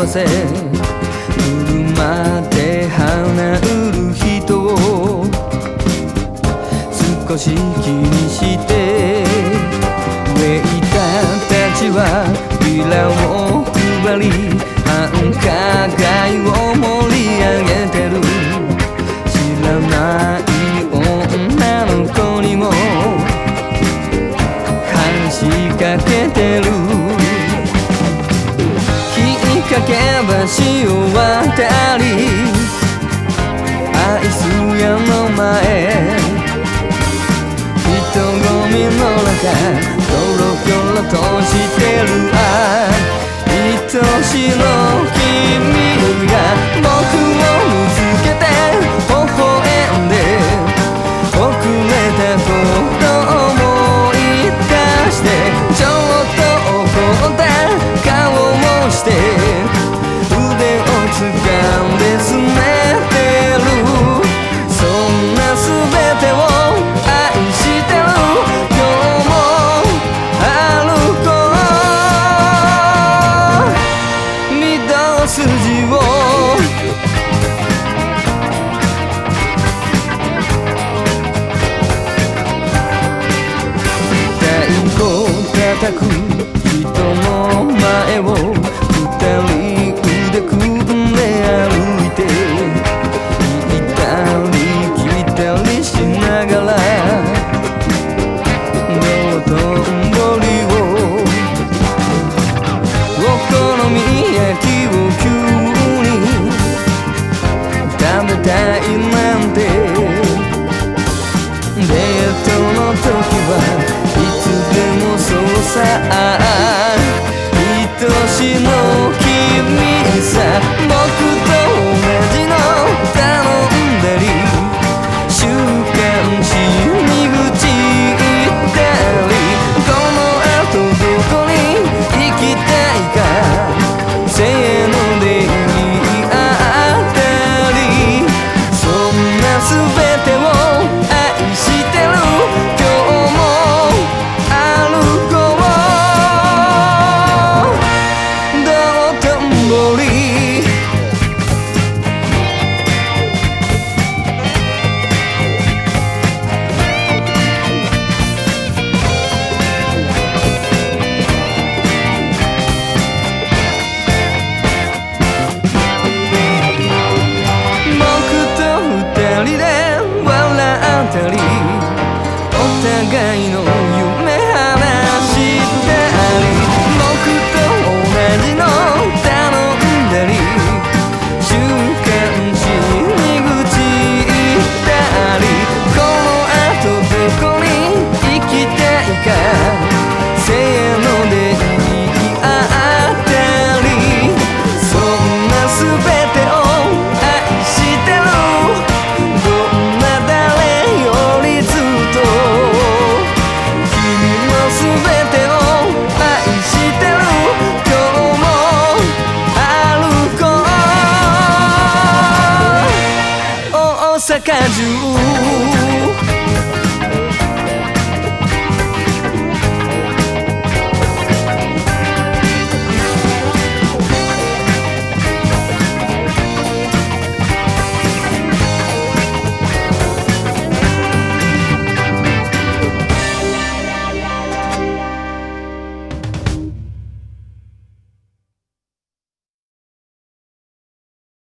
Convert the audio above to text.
わせ。生まれ花うる人を少し気にして。ウェイターたちはビラを配り繁華街を盛り上げてる。知らない女の子にも話しかけてる。愛す屋の前人混みの中ドロドロとしてる愛。愛しのれたいなんて。デートの時はいつでもそうさ I do